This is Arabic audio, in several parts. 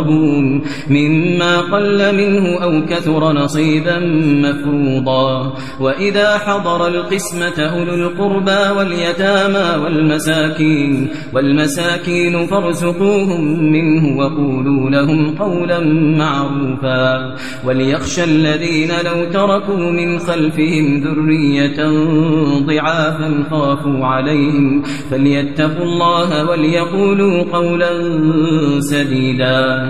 يقربون مما قل منه أو كثر نصيبا مفروضا. وإذا حضر القسمة أولو القربى واليتامى والمساكين والمساكين فارزقوهم منه وقولوا لهم قولا معروفا. وليخشى الذين لو تركوا من خلفهم ذرية ضعافا خافوا عليهم فليتقوا الله وليقولوا قولا سديدا.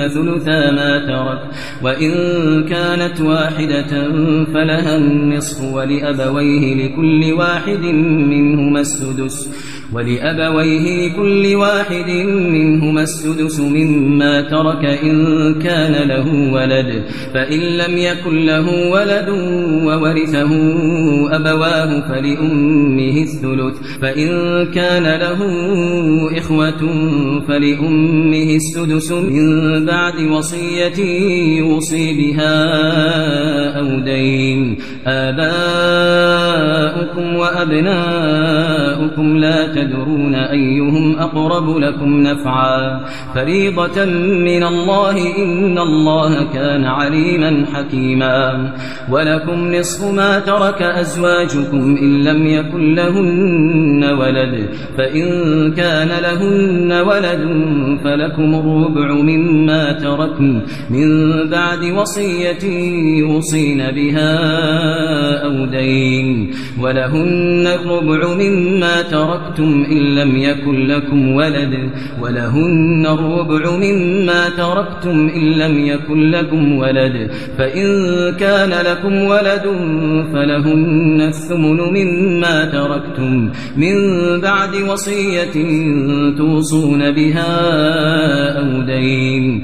ثلثا ما ترك. وإن كانت واحدة فلها النصف ولأبويه لكل واحد منهما السدس. ولأبويه لكل واحد منهما السدس مما ترك إن كان له ولد. فإن لم يكن له ولد وورثه أبواه فلأمه الثلث. فإن كان له إخوة فلأمه السدس من بعد وصية يوصي بها أو دين. آباؤكم وأبناؤكم لا تدرون أيهم أقرب لكم نفعا. فريضة من الله إن الله كان عليما حكيما. ولكم نصف ما ترك أزواجكم إن لم يكن لهن ولد. فإن كان لهن ولد فلكم الربع مما تركن من بعد وصية يوصين بها أو دين ولهن الربع مما تركتم إن لم يكن لكم ولد ولهن الربع مما تركتم إن لم يكن لكم ولد فإن كان لكم ولد فلهن الثمن مما تركتم من بعد وصية توصون بها أو دين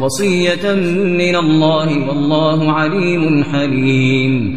وصية من الله والله عليم حليم.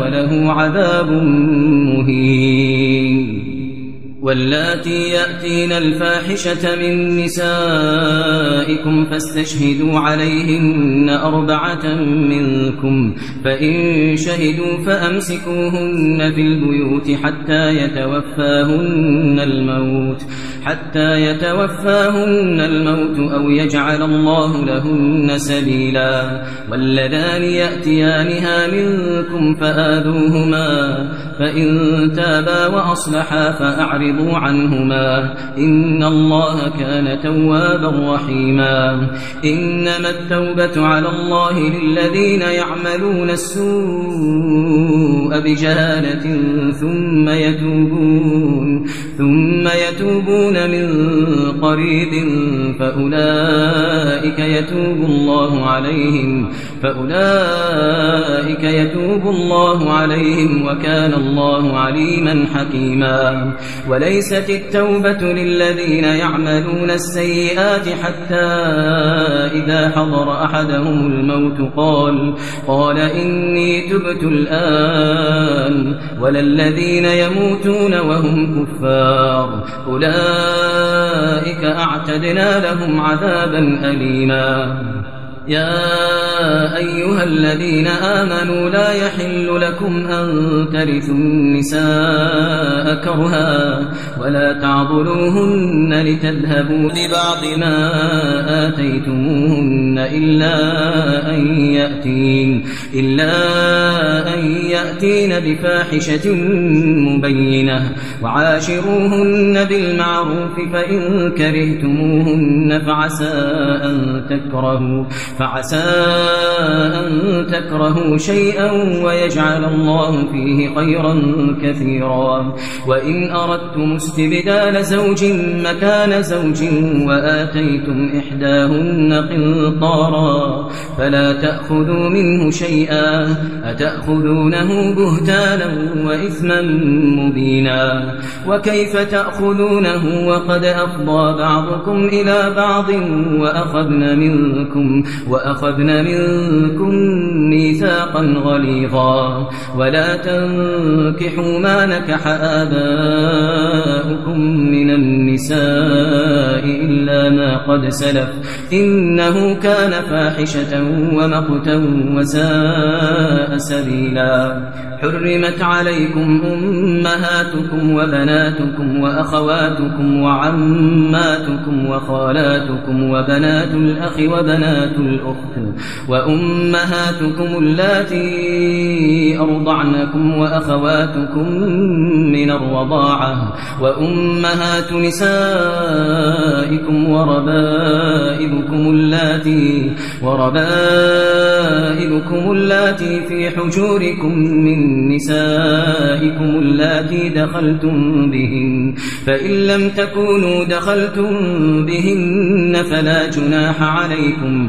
وله عذاب مهين. واللاتي يأتين الفاحشة من نسائكم فاستشهدوا عليهن أربعة منكم فإن شهدوا فأمسكوهن في البيوت حتى يتوفاهن الموت حتى يتوفاهن الموت أو يجعل الله لهن سبيلا واللذان يأتيانها منكم فآذوهما فإن تابا وأصلحا فأعرضوا عنهما. إن الله كان توابا رحيما. إنما التوبة على الله للذين يعملون السوء بجهالة ثم يتوبون. ثم يتوبون من قريب فأولئك يتوب الله عليهم. فأولئك يتوب الله عليهم وكان الله عليما حكيما. وليست التوبة للذين يعملون السيئات حتى إذا حضر أحدهم الموت قال قال إني تبت الآن ولا الذين يموتون وهم كفار أولئك أعتدنا لهم عذابا أليما. يا أيها الذين آمنوا لا يحل لكم أن ترثوا النساء كرها ولا تعضلوهن لتذهبوا لبعض ما آتيتموهن إلا أن يأتين إلا أن يأتين بفاحشة مبينة. وعاشروهن بالمعروف فإن كرهتموهن فعسى أن تكرهوا. فعسى أن تكرهوا شيئا ويجعل الله فيه خيرا كثيرا. وإن أردتم استبدال زوج مكان زوج وآتيتم إحداهن قنطارا فلا تأخذوا منه شيئا أتأخذونه بهتانا وإثما مبينا. وكيف تأخذونه وقد أفضى بعضكم إلى بعض وأخذن منكم وأخذنا منكم ميثاقا غليظا ولا تنكحوا ما نكح آباؤكم من النساء إلا ما قد سلف إنه كان فاحشة ومقتا وساء سبيلا حرمت عليكم أمهاتكم وبناتكم وأخواتكم وعماتكم وخالاتكم وبنات الأخ وبنات الأخت وأمهاتكم اللاتي أرضعنكم وأخواتكم من الرضاعة وأمهات نسائكم وربائبكم اللاتي وربائبكم اللاتي في حجوركم من نسائكم اللاتي دخلتم بهن فإن لم تكونوا دخلتم بهن فلا جناح عليكم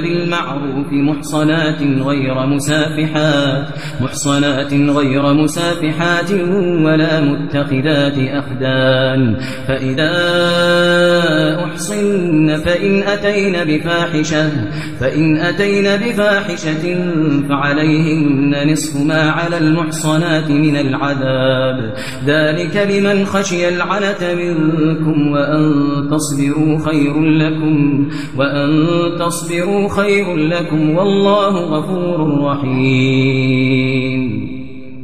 بالمعروف محصنات غير مسافحات محصنات غير مسافحات ولا متخذات أخدان. فإذا أحصن فإن أتين بفاحشة فإن أتين بفاحشة فعليهن نصف ما على المحصنات من العذاب. ذلك لمن خشي العنة منكم وأن تصبروا خير لكم وأن تصبروا خير لكم والله غفور رحيم.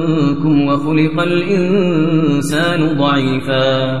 منكم وخلق الإنسان ضعيفا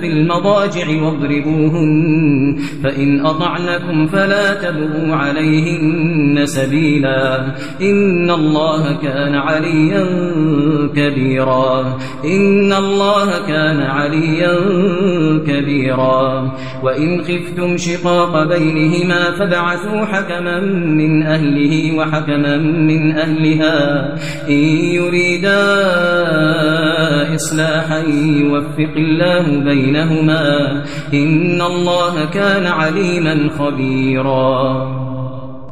في المضاجع واضربوهن فإن أطعنكم فلا تبغوا عليهن سبيلا. إن الله كان عليا كبيرا. إن الله كان عليا كبيرا. وإن خفتم شقاق بينهما فابعثوا حكما من أهله وحكما من أهلها. إن يريدا إصلاحا يوفق الله بينهما إن الله كان عليما خبيرا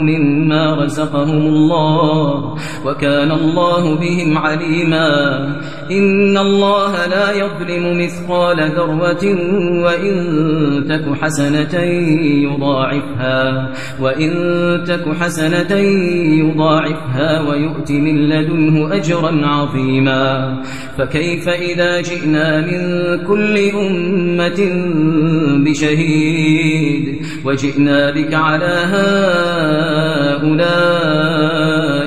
مما رزقهم الله وكان الله بهم عليما. إن الله لا يظلم مثقال ذرة وإن تك حسنة يضاعفها وإن تك حسنة يضاعفها ويؤت من لدنه أجرا عظيما. فكيف إذا جئنا من كل أمة بشهيد وجئنا بك على هؤلاء هؤلاء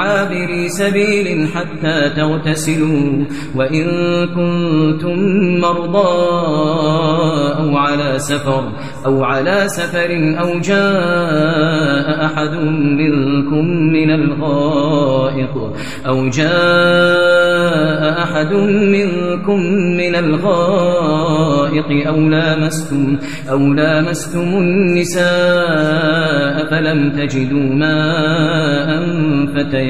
عابري سبيل حتى تغتسلوا وإن كنتم مرضى أو على سفر أو على سفر أو جاء أحد منكم من الغائط أو جاء أحد منكم من الغائط أو لامستم أو لامستم النساء فلم تجدوا ماء فتيمموا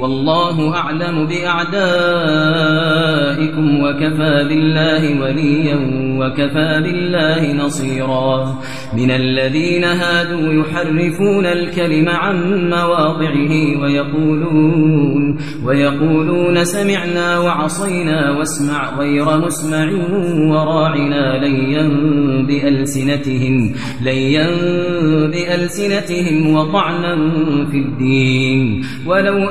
والله أعلم بأعدائكم وكفى بالله وليا وكفى بالله نصيرا. من الذين هادوا يحرفون الكلم عن مواضعه ويقولون ويقولون سمعنا وعصينا واسمع غير مسمع وراعنا ليا بألسنتهم ليا بألسنتهم وطعنا في الدين. ولو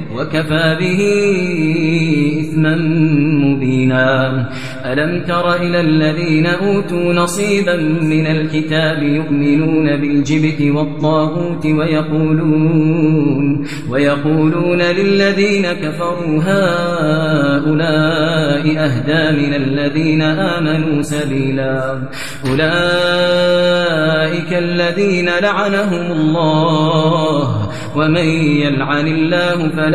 وكفى به إثما مبينا. ألم تر إلى الذين أوتوا نصيبا من الكتاب يؤمنون بالجبت والطاغوت ويقولون ويقولون للذين كفروا هؤلاء أهدى من الذين آمنوا سبيلا. أولئك الذين لعنهم الله ومن يلعن الله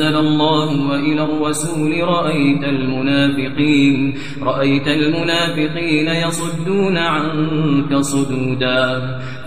الله وإلى الرسول رأيت المنافقين رأيت المنافقين يصدون عنك صدودا.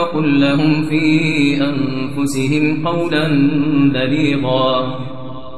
وقل لهم في أنفسهم قولا بليغا.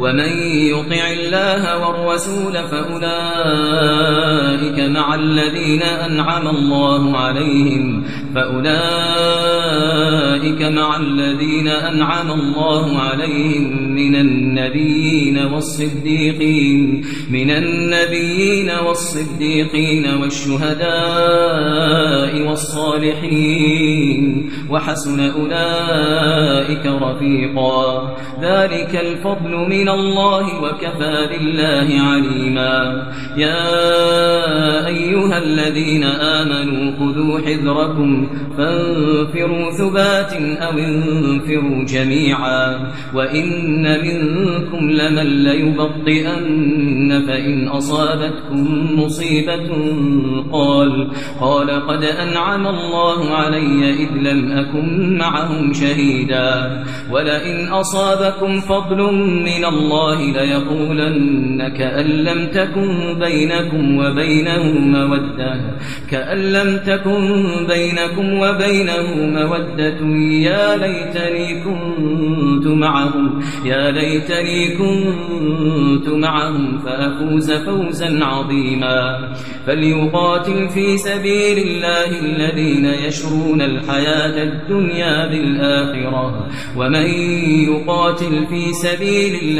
ومن يطع الله والرسول فأولئك مع الذين أنعم الله عليهم فأولئك مع الذين أنعم الله عليهم من النبيين والصديقين من النبيين والصديقين والشهداء والصالحين وحسن أولئك رفيقا. ذلك الفضل من الله وكفى بالله عليما. يا أيها الذين آمنوا خذوا حذركم فانفروا ثبات أو انفروا جميعا. وإن منكم لمن ليبطئن فإن أصابتكم مصيبة قال قال قد أنعم الله علي إذ لم أكن معهم شهيدا. ولئن أصابكم فضل من الله ليقولن كأن لم تكن بينكم وبينه مودة كأن لم تكن بينكم وبينه مودة. يا ليتني كنت معهم يا ليتني كنت معهم فأفوز فوزا عظيما. فليقاتل في سبيل الله الذين يشرون الحياة الدنيا بالآخرة. ومن يقاتل في سبيل الله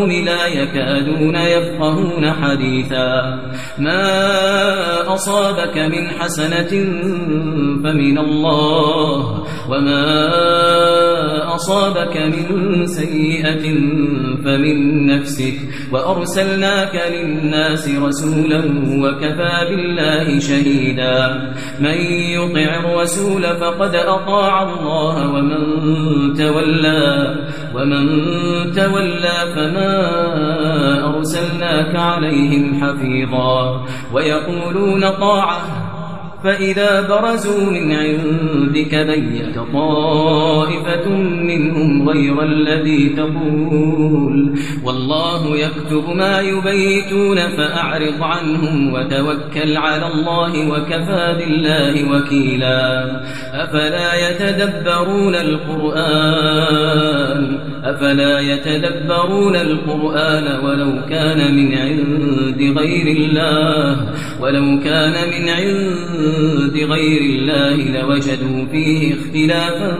القوم لا يكادون يفقهون حديثا. ما أصابك من حسنة فمن الله وما أصابك من سيئة فمن نفسك. وأرسلناك للناس رسولا وكفى بالله شهيدا. من يطع الرسول فقد أطاع الله ومن تولى ومن تولى فما أرسلناك عليهم حفيظا ويقولون طاعة فإذا برزوا من عندك بيت طائفة منهم غير الذي تقول والله يكتب ما يبيتون فأعرض عنهم وتوكل على الله وكفى بالله وكيلا أفلا يتدبرون القرآن أفلا يتدبرون القرآن ولو كان من عند غير الله ولو كان من عند عند غير الله لوجدوا فيه اختلافا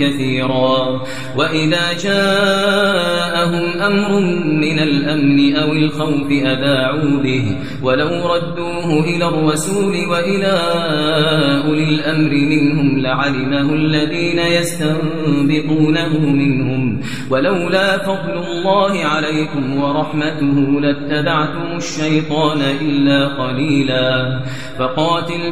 كثيرا. وإذا جاءهم أمر من الأمن أو الخوف أذاعوا به. ولو ردوه إلى الرسول وإلى أولي الأمر منهم لعلمه الذين يستنبطونه منهم. ولولا فضل الله عليكم ورحمته لاتبعتم الشيطان إلا قليلا. فقاتل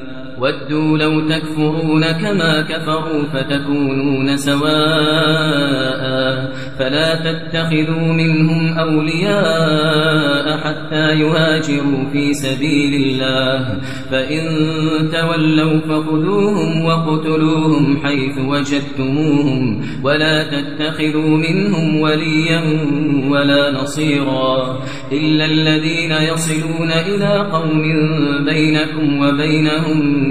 ودوا لو تكفرون كما كفروا فتكونون سواء فلا تتخذوا منهم أولياء حتى يهاجروا في سبيل الله فإن تولوا فخذوهم وقتلوهم حيث وجدتموهم ولا تتخذوا منهم وليا ولا نصيرا إلا الذين يصلون إلى قوم بينكم وبينهم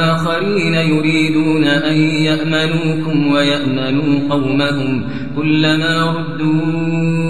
آخرين يريدون أن يأمنوكم ويأمنوا قومهم كلما ردوا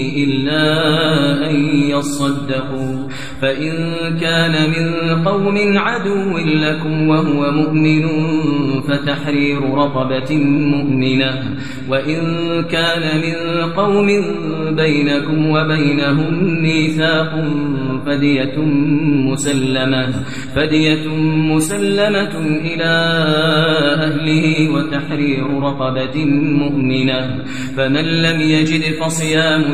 إلا أن يصدقوا. فإن كان من قوم عدو لكم وهو مؤمن فتحرير رقبة مؤمنة. وإن كان من قوم بينكم وبينهم ميثاق فدية مسلمة. فدية مسلمة إلى أهله وتحرير رقبة مؤمنة. فمن لم يجد فصيام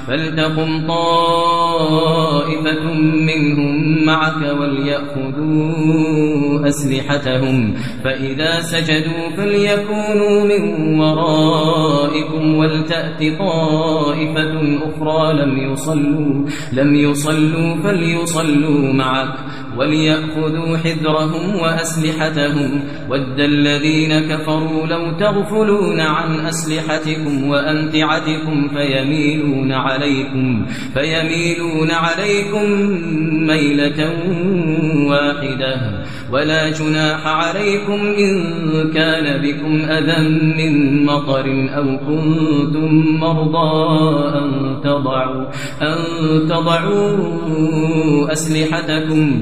فلتقم طائفة منهم معك وليأخذوا أسلحتهم. فإذا سجدوا فليكونوا من ورائكم ولتأت طائفة أخرى لم يصلوا لم يصلوا فليصلوا معك وليأخذوا حذرهم وأسلحتهم. ود الذين كفروا لو تغفلون عن أسلحتكم وأمتعتكم فيميلون عليكم فيميلون عليكم ميلة واحدة ولا جناح عليكم إن كان بكم أذى من مطر أو كنتم مرضى أن تضعوا, أن تضعوا أسلحتكم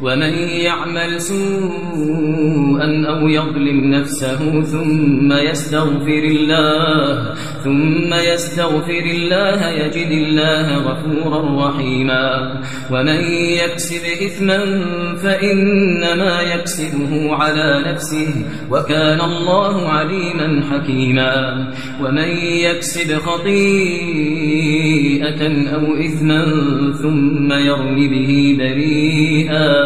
ومن يعمل سوءا أو يظلم نفسه ثم يستغفر الله ثم يستغفر الله يجد الله غفورا رحيما. ومن يكسب إثما فإنما يكسبه على نفسه وكان الله عليما حكيما. ومن يكسب خطيئة أو إثما ثم يرم به بريئا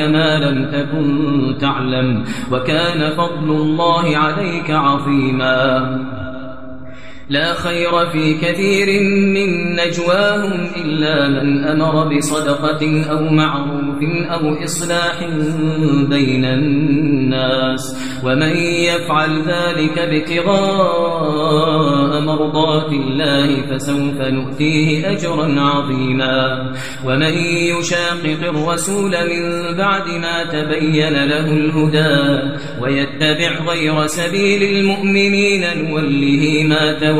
ما لم تكن تعلم وكان فضل الله عليك عظيما. لا خير في كثير من نجواهم إلا من أمر بصدقة أو معروف أو إصلاح بين الناس. ومن يفعل ذلك ابتغاء مرضات الله فسوف نؤتيه أجرا عظيما. ومن يشاقق الرسول من بعد ما تبين له الهدى ويتبع غير سبيل المؤمنين نوله ما تولى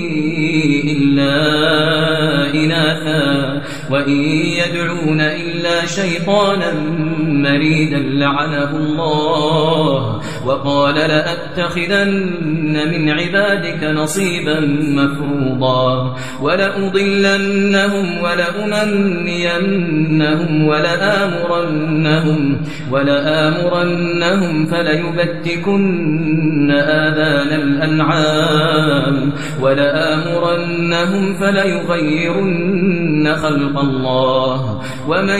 إلا إناثا وإن يدعون إلا شيطانا مريدا لعنه الله. وقال لأتخذن من عبادك نصيبا مفروضا. ولأضلنهم ولأمنينهم ولآمرنهم ولآمرنهم فليبتكن آذان الأنعام. ولآمرنهم فليغيرن خلق الله. ومن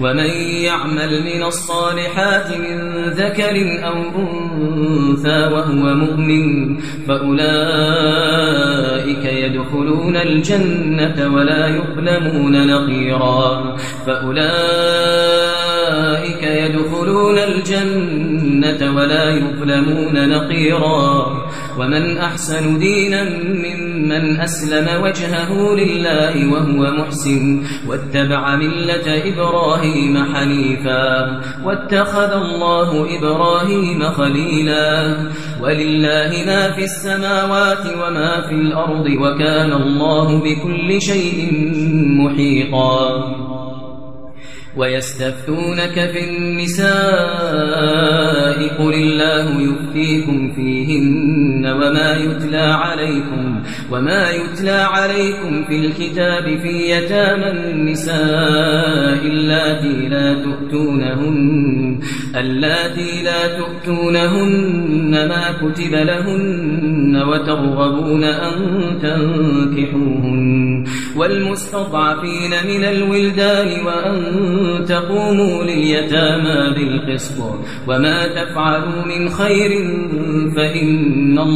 ومن يعمل من الصالحات من ذكر أو أنثى وهو مؤمن فأولئك يدخلون الجنة ولا يظلمون نقيرا فأولئك يدخلون الجنة ولا يظلمون نقيرا ومن أحسن دينا ممن أسلم وجهه لله وهو محسن واتبع ملة إبراهيم حنيفا واتخذ الله إبراهيم خليلا. ولله ما في السماوات وما في الأرض وكان الله بكل شيء محيطا. ويستفتونك في النساء قل الله يفتيكم فيهن وما يتلى عليكم وما يتلى عليكم في الكتاب في يتامى النساء اللاتي لا تؤتونهن اللاتي لا تؤتونهن ما كتب لهن وترغبون أن تنكحوهن والمستضعفين من الولدان وأن تقوموا لليتامى بالقسط وما تفعلوا من خير فإن الله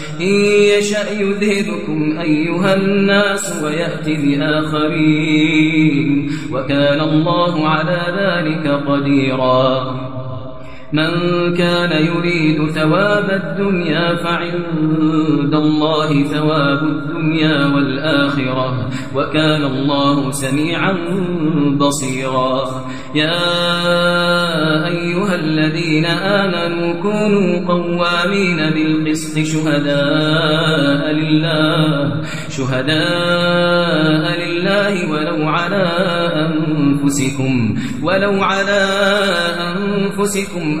إن يشأ يذهبكم أيها الناس ويأتي بآخرين وكان الله على ذلك قديرا. من كان يريد ثواب الدنيا فعند الله ثواب الدنيا والآخرة وكان الله سميعا بصيرا. يا أيها الذين آمنوا كونوا قوامين بالقسط شهداء لله شهداء لله ولو على أنفسكم ولو على أنفسكم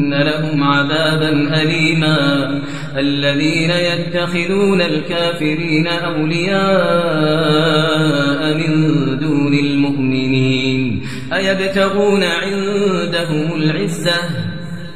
لهم عذابا أليما الذين يتخذون الكافرين أولياء من دون المؤمنين أيبتغون عندهم العزة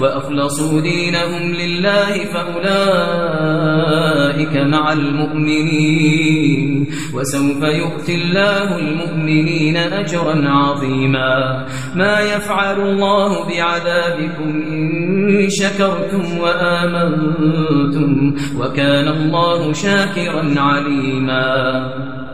وأخلصوا دينهم لله فأولئك مع المؤمنين وسوف يؤتي الله المؤمنين أجرا عظيما ما يفعل الله بعذابكم إن شكرتم وآمنتم وكان الله شاكرا عليما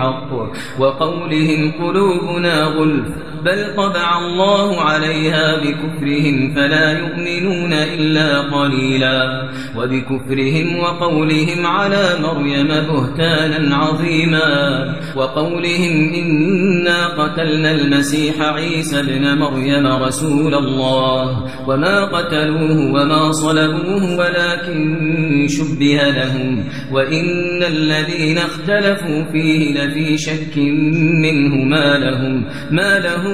حق وقولهم قلوبنا غلف بل طبع الله عليها بكفرهم فلا يؤمنون إلا قليلا وبكفرهم وقولهم على مريم بهتانا عظيما وقولهم إنا قتلنا المسيح عيسى ابن مريم رسول الله وما قتلوه وما صلبوه ولكن شبه لهم وإن الذين اختلفوا فيه لفي شك منه ما لهم ما لهم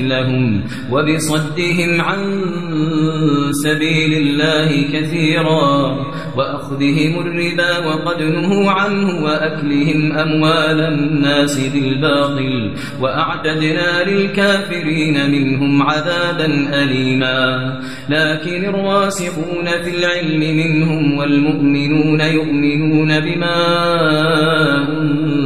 لهم وبصدهم عن سبيل الله كثيرا وأخذهم الربا وقد نهوا عنه وأكلهم أموال الناس بالباطل وأعتدنا للكافرين منهم عذابا أليما. لكن الراسخون في العلم منهم والمؤمنون يؤمنون بما أنزل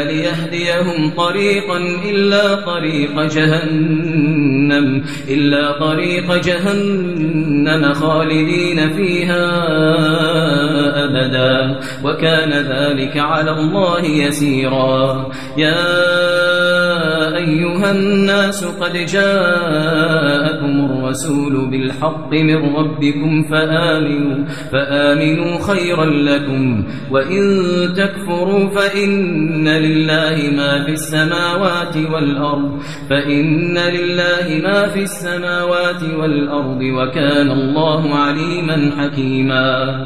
ليهديهم طريقا إلا طريق جهنم. إلا طريق جهنم خالدين فيها أبدا. وكان ذلك على الله يسيرا. يا أيها الناس قد جاءكم الرسول بالحق من ربكم فآمنوا, فآمنوا خيرا لكم. وإن تكفروا فإن لله ما في السماوات والأرض فإن لله ما في السماوات والأرض وكان الله عليما حكيما.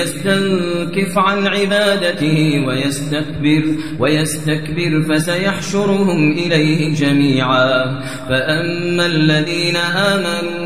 يستنكف عن عبادته ويستكبر ويستكبر فسيحشرهم إليه جميعا. فأما الذين آمنوا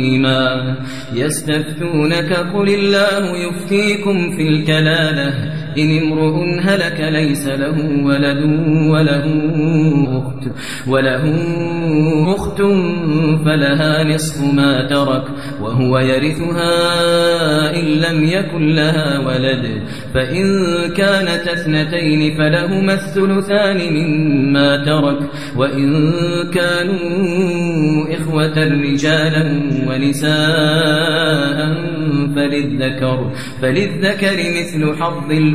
يستفتونك قل الله يفتيكم في الكلالة إن امرؤ هلك ليس له ولد وله أخت وله أخت فلها نصف ما ترك وهو يرثها إن لم يكن لها ولد. فإن كانت اثنتين فلهما الثلثان مما ترك وإن كانوا إخوة رجالا ونساء فللذكر فللذكر مثل حظ